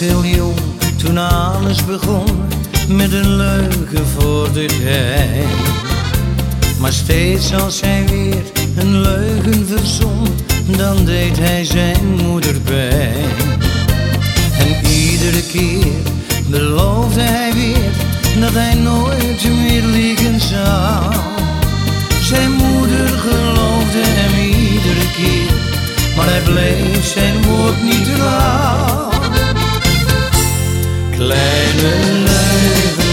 nog jong toen alles begon met een leugen voor de gein. Maar steeds als hij weer een leugen verzon, dan deed hij zijn moeder pijn. En iedere keer beloofde hij weer dat hij nooit meer liegen zou. Zijn moeder geloofde hem iedere keer, maar hij bleef zijn woord niet trouw. Kleine luiven.